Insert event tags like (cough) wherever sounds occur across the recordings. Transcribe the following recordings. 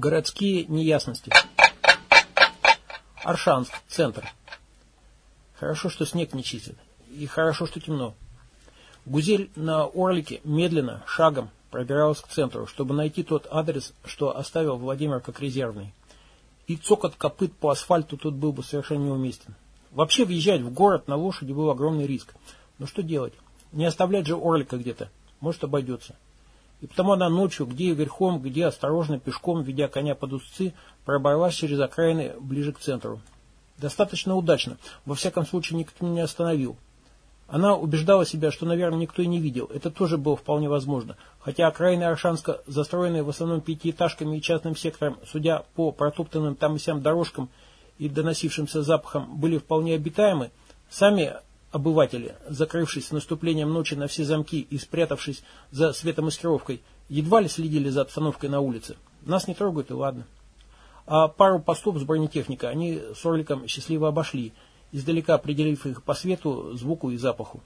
Городские неясности. Аршанск, центр. Хорошо, что снег не чистит. И хорошо, что темно. Гузель на Орлике медленно, шагом пробиралась к центру, чтобы найти тот адрес, что оставил Владимир как резервный. И цокот копыт по асфальту тут был бы совершенно неуместен. Вообще въезжать в город на лошади был огромный риск. Но что делать? Не оставлять же Орлика где-то. Может, обойдется. И потому она ночью, где верхом, где осторожно пешком, ведя коня под узцы, пробралась через окраины ближе к центру. Достаточно удачно. Во всяком случае, никто не остановил. Она убеждала себя, что, наверное, никто и не видел. Это тоже было вполне возможно. Хотя окраины Аршанска, застроенные в основном пятиэтажками и частным сектором, судя по протоптанным там и сям дорожкам и доносившимся запахам, были вполне обитаемы, сами обыватели, закрывшись с наступлением ночи на все замки и спрятавшись за светомаскировкой, едва ли следили за обстановкой на улице. Нас не трогают и ладно. А пару постов с бронетехникой они с Орликом счастливо обошли, издалека определив их по свету, звуку и запаху.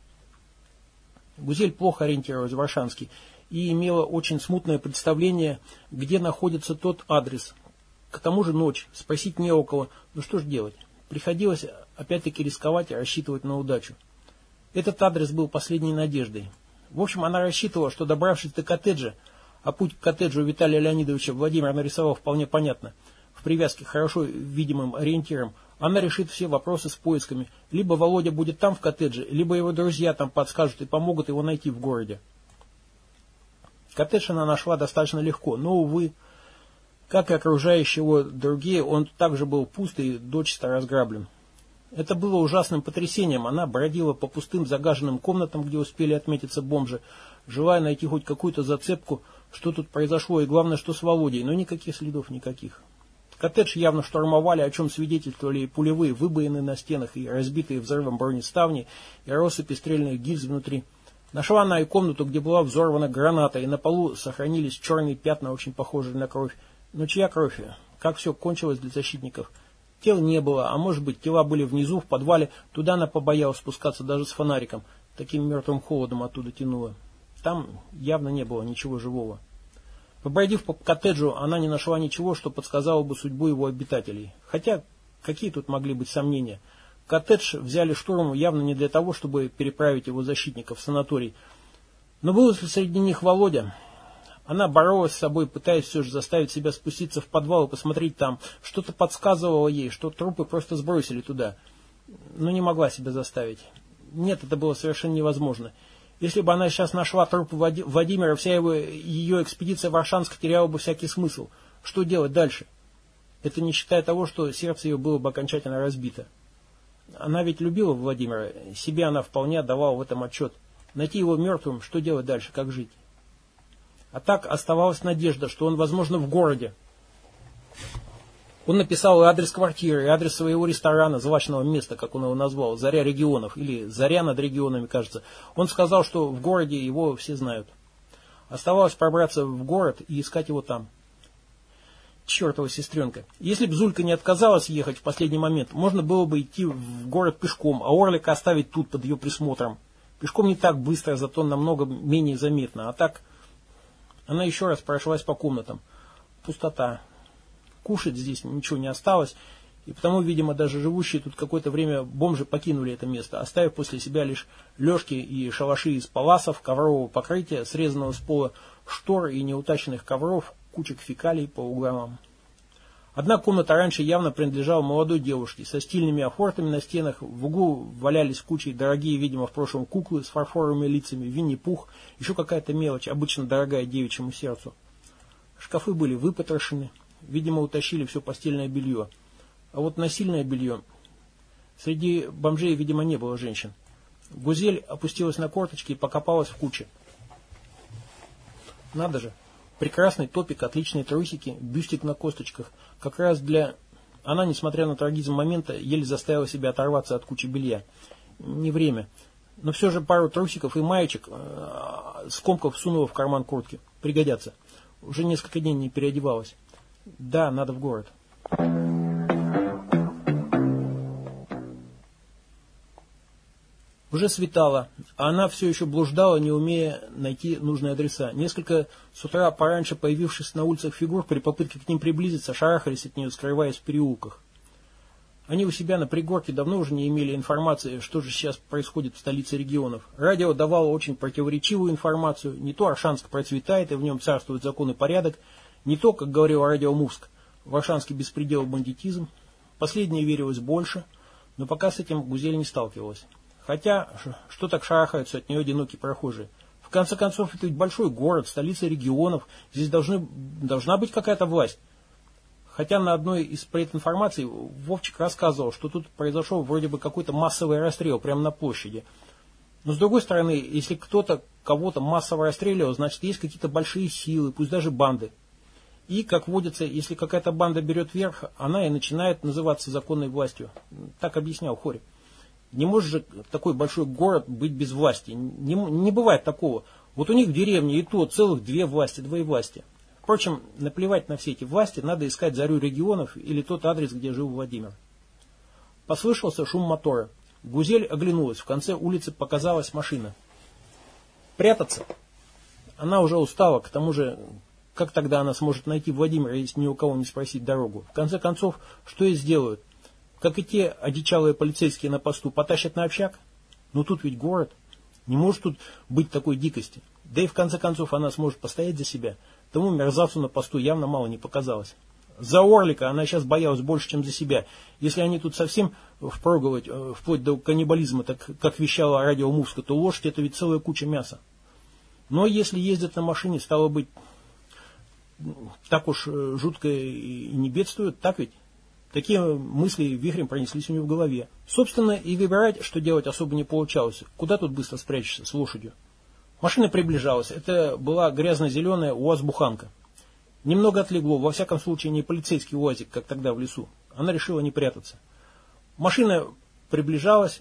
Гузель плохо ориентировалась в Варшанске и имела очень смутное представление, где находится тот адрес. К тому же ночь, спросить не у кого, ну что ж делать. Приходилось опять-таки рисковать и рассчитывать на удачу. Этот адрес был последней надеждой. В общем, она рассчитывала, что добравшись до коттеджа, а путь к коттеджу Виталия Леонидовича Владимир нарисовал вполне понятно, в привязке к хорошо видимым ориентирам, она решит все вопросы с поисками. Либо Володя будет там в коттедже, либо его друзья там подскажут и помогут его найти в городе. Коттедж она нашла достаточно легко, но, увы, как и окружающие его другие, он также был пуст и дочисто разграблен. Это было ужасным потрясением. Она бродила по пустым загаженным комнатам, где успели отметиться бомжи, желая найти хоть какую-то зацепку, что тут произошло, и главное, что с Володей, но никаких следов никаких. Коттедж явно штурмовали, о чем свидетельствовали пулевые выбоины на стенах и разбитые взрывом бронеставни, и россыпи стрельных гильз внутри. Нашла она и комнату, где была взорвана граната, и на полу сохранились черные пятна, очень похожие на кровь. Но чья кровь? Как все кончилось для защитников? Тел не было, а может быть тела были внизу, в подвале. Туда она побоялась спускаться даже с фонариком. Таким мертвым холодом оттуда тянуло. Там явно не было ничего живого. Побродив по коттеджу, она не нашла ничего, что подсказало бы судьбу его обитателей. Хотя, какие тут могли быть сомнения? Коттедж взяли штурмом явно не для того, чтобы переправить его защитников в санаторий. Но был ли среди них Володя? Она боролась с собой, пытаясь все же заставить себя спуститься в подвал и посмотреть там. Что-то подсказывало ей, что трупы просто сбросили туда. Но не могла себя заставить. Нет, это было совершенно невозможно. Если бы она сейчас нашла труп Владимира, вся его, ее экспедиция в Аршанск теряла бы всякий смысл. Что делать дальше? Это не считая того, что сердце ее было бы окончательно разбито. Она ведь любила Владимира, себе она вполне отдавала в этом отчет. Найти его мертвым, что делать дальше, как жить? А так оставалась надежда, что он, возможно, в городе. Он написал и адрес квартиры, и адрес своего ресторана, злачного места, как он его назвал, «Заря регионов», или «Заря над регионами», кажется. Он сказал, что в городе его все знают. Оставалось пробраться в город и искать его там. Чертова сестренка. Если бы Зулька не отказалась ехать в последний момент, можно было бы идти в город пешком, а Орлика оставить тут под ее присмотром. Пешком не так быстро, зато намного менее заметно. А так она еще раз прошлась по комнатам. Пустота. Кушать здесь ничего не осталось, и потому, видимо, даже живущие тут какое-то время бомжи покинули это место, оставив после себя лишь лёжки и шалаши из паласов, коврового покрытия, срезанного с пола штор и неутаченных ковров, кучек фекалий по углам. Одна комната раньше явно принадлежала молодой девушке, со стильными афортами на стенах, в углу валялись кучей дорогие, видимо, в прошлом куклы с фарфоровыми лицами, Винни-Пух, еще какая-то мелочь, обычно дорогая девичьему сердцу. Шкафы были выпотрошены, видимо, утащили все постельное белье. А вот насильное белье... Среди бомжей, видимо, не было женщин. Гузель опустилась на корточки и покопалась в куче. Надо же, Прекрасный топик, отличные трусики, бюстик на косточках. Как раз для... Она, несмотря на трагизм момента, еле заставила себя оторваться от кучи белья. Не время. Но все же пару трусиков и маечек, э, скомков сунула в карман куртки. Пригодятся. Уже несколько дней не переодевалась. Да, надо в город. Уже светало, а она все еще блуждала, не умея найти нужные адреса. Несколько с утра пораньше появившихся на улицах фигур при попытке к ним приблизиться шарахались от нее, скрываясь в переулках. Они у себя на пригорке давно уже не имели информации, что же сейчас происходит в столице регионов. Радио давало очень противоречивую информацию. Не то Аршанск процветает, и в нем царствует закон и порядок, не то, как говорил радио Мувск, в Аршанске беспредел бандитизм. Последнее верилось больше, но пока с этим Гузель не сталкивалась. Хотя, что так шарахаются от нее одинокие прохожие? В конце концов, это ведь большой город, столица регионов. Здесь должны, должна быть какая-то власть. Хотя на одной из прединформаций Вовчик рассказывал, что тут произошел вроде бы какой-то массовый расстрел прямо на площади. Но с другой стороны, если кто-то кого-то массово расстреливал, значит есть какие-то большие силы, пусть даже банды. И, как водится, если какая-то банда берет верх, она и начинает называться законной властью. Так объяснял Хори. Не может же такой большой город быть без власти. Не, не бывает такого. Вот у них в деревне и то целых две власти, двое власти. Впрочем, наплевать на все эти власти, надо искать зарю регионов или тот адрес, где жил Владимир. Послышался шум мотора. Гузель оглянулась. В конце улицы показалась машина. Прятаться. Она уже устала, к тому же, как тогда она сможет найти Владимира, если ни у кого не спросить дорогу? В конце концов, что ей сделают? Как и те одичалые полицейские на посту, потащат на общак? Но тут ведь город. Не может тут быть такой дикости. Да и в конце концов она сможет постоять за себя. Тому мерзавцу на посту явно мало не показалось. За Орлика она сейчас боялась больше, чем за себя. Если они тут совсем впроговать, э, вплоть до каннибализма, так как вещала радио Мувска, то лошадь это ведь целая куча мяса. Но если ездят на машине, стало быть, так уж э, жутко и не бедствуют, так ведь? Такие мысли вихрем пронеслись у него в голове. Собственно, и выбирать, что делать, особо не получалось. Куда тут быстро спрячешься с лошадью? Машина приближалась. Это была грязно-зеленая УАЗ-буханка. Немного отлегло, во всяком случае не полицейский УАЗик, как тогда в лесу. Она решила не прятаться. Машина приближалась,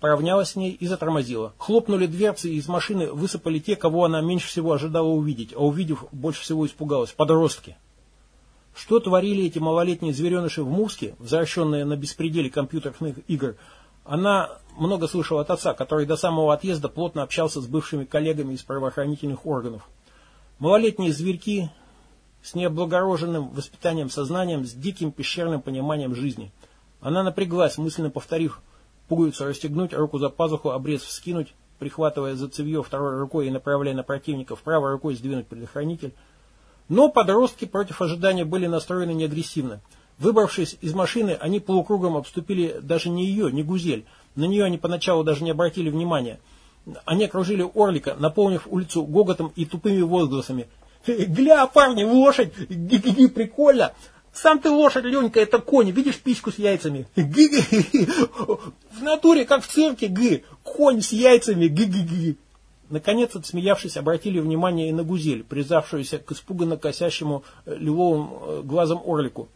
поравнялась с ней и затормозила. Хлопнули дверцы, и из машины высыпали те, кого она меньше всего ожидала увидеть, а увидев, больше всего испугалась. Подростки. Что творили эти малолетние звереныши в Муске, возвращенные на беспределе компьютерных игр, она много слышала от отца, который до самого отъезда плотно общался с бывшими коллегами из правоохранительных органов. Малолетние зверьки с необлагороженным воспитанием сознанием, с диким пещерным пониманием жизни. Она напряглась, мысленно повторив пуговицу расстегнуть, руку за пазуху, обрез вскинуть, прихватывая за цевье второй рукой и направляя на противников, правой рукой сдвинуть предохранитель. Но подростки против ожидания были настроены неагрессивно. Выбравшись из машины, они полукругом обступили даже не ее, не Гузель. На нее они поначалу даже не обратили внимания. Они окружили Орлика, наполнив улицу гоготом и тупыми возгласами. «Гля, парни, лошадь! Ги-ги-ги, прикольно! Сам ты лошадь, Ленька, это конь, видишь письку с яйцами? Ги-ги-ги! В натуре, как в цирке, гы! Конь с яйцами, ги-ги-ги!» Наконец, отсмеявшись, обратили внимание и на Гузель, призавшуюся к испуганно косящему э, лиловым э, глазом орлику.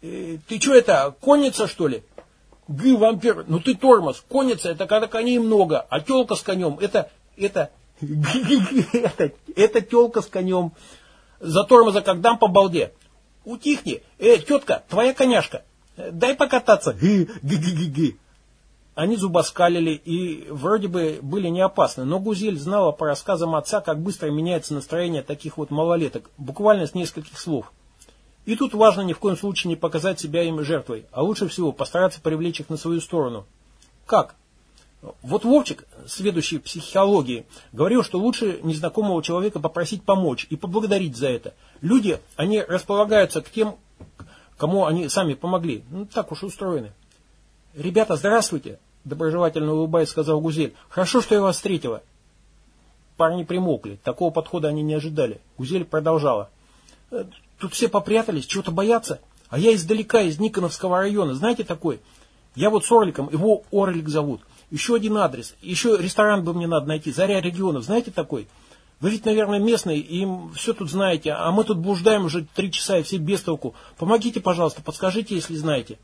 «Э, «Ты что это, конница, что ли?» «Гы, вампир, ну ты тормоз, конница, это когда коней много, а телка с конем, это, это, (laughs) это, это телка с конем. За тормоза как дам по балде. Утихни, э, тетка, твоя коняшка, дай покататься, гы, гы, гы, гы, гы. Они зубоскалили и вроде бы были не опасны, но Гузель знала по рассказам отца, как быстро меняется настроение таких вот малолеток, буквально с нескольких слов. И тут важно ни в коем случае не показать себя им жертвой, а лучше всего постараться привлечь их на свою сторону. Как? Вот Вовчик, следующий психологии, говорил, что лучше незнакомого человека попросить помочь и поблагодарить за это. Люди, они располагаются к тем, кому они сами помогли. Ну, так уж устроены. «Ребята, здравствуйте!» Доброжелательно улыбаясь, сказал Гузель. «Хорошо, что я вас встретила». Парни примокли. Такого подхода они не ожидали. Гузель продолжала. «Э, «Тут все попрятались, чего-то боятся. А я издалека, из Никоновского района. Знаете такой? Я вот с Орликом, его Орлик зовут. Еще один адрес. Еще ресторан бы мне надо найти. Заря регионов. Знаете такой? Вы ведь, наверное, местные, и все тут знаете. А мы тут блуждаем уже три часа, и все без толку. Помогите, пожалуйста, подскажите, если знаете».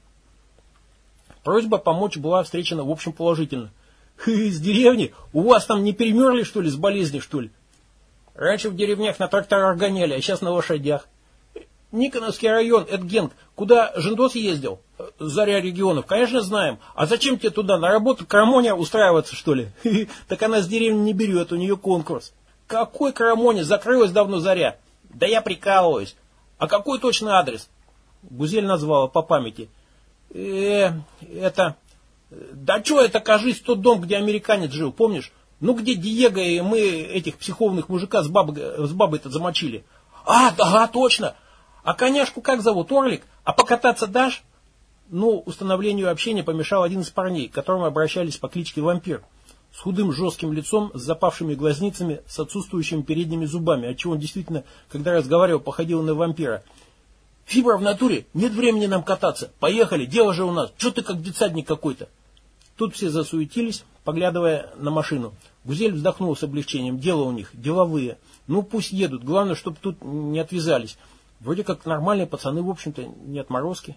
Просьба помочь была встречена в общем положительно. Из деревни? У вас там не перемерли, что ли, с болезни, что ли? Раньше в деревнях на тракторах гоняли, а сейчас на лошадях. Никоновский район, это Генк. Куда Жендос ездил? Заря регионов. Конечно, знаем. А зачем тебе туда на работу Карамоня устраиваться, что ли? Так она с деревни не берет, у нее конкурс. Какой Карамоня? Закрылась давно Заря. Да я прикалываюсь. А какой точно адрес? Гузель назвала по памяти. Э, это... Да что это, кажись, тот дом, где американец жил, помнишь? Ну, где Диего и мы этих психованных мужика с, баб, с бабой-то замочили. А, да, точно. А коняшку как зовут? Орлик? А покататься дашь? Ну, установлению общения помешал один из парней, к которому обращались по кличке Вампир. С худым жестким лицом, с запавшими глазницами, с отсутствующими передними зубами, отчего он действительно, когда разговаривал, походил на вампира. «Фибра в натуре, нет времени нам кататься. Поехали, дело же у нас. Что ты как детсадник какой-то?» Тут все засуетились, поглядывая на машину. Гузель вздохнул с облегчением. Дело у них, деловые. Ну, пусть едут. Главное, чтобы тут не отвязались. Вроде как нормальные пацаны, в общем-то, не отморозки.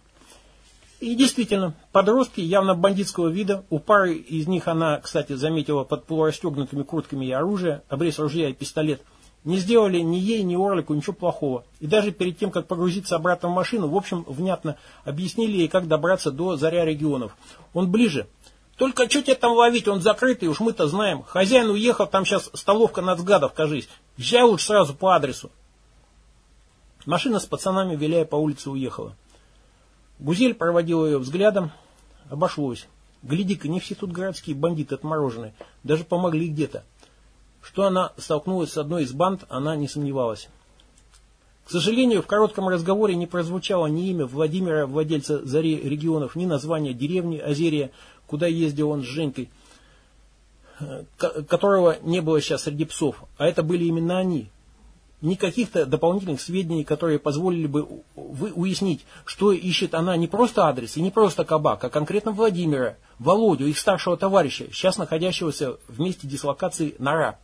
И действительно, подростки явно бандитского вида, у пары из них она, кстати, заметила под полурастегнутыми куртками и оружие, обрез ружья и пистолет, не сделали ни ей, ни Орлику ничего плохого. И даже перед тем, как погрузиться обратно в машину, в общем, внятно объяснили ей, как добраться до Заря регионов. Он ближе. Только что тебе там ловить, он закрытый, уж мы-то знаем. Хозяин уехал, там сейчас столовка нацгадов, кажись. Езжай лучше сразу по адресу. Машина с пацанами, виляя по улице, уехала. Гузель проводил ее взглядом. Обошлось. Гляди-ка, не все тут городские бандиты отмороженные. Даже помогли где-то. Что она столкнулась с одной из банд, она не сомневалась. К сожалению, в коротком разговоре не прозвучало ни имя Владимира, владельца «Зари регионов», ни название деревни Азерия, куда ездил он с Женькой, э, которого не было сейчас среди псов. А это были именно они, ни каких-то дополнительных сведений, которые позволили бы уяснить, что ищет она не просто адрес и не просто кабак, а конкретно Владимира, Володю, их старшего товарища, сейчас находящегося в месте дислокации Нора.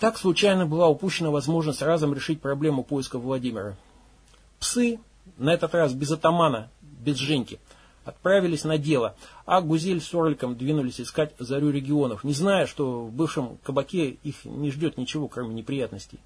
Так случайно была упущена возможность разом решить проблему поиска Владимира. Псы, на этот раз без атамана, без Женьки, отправились на дело, а Гузель с Орликом двинулись искать зарю регионов, не зная, что в бывшем кабаке их не ждет ничего, кроме неприятностей.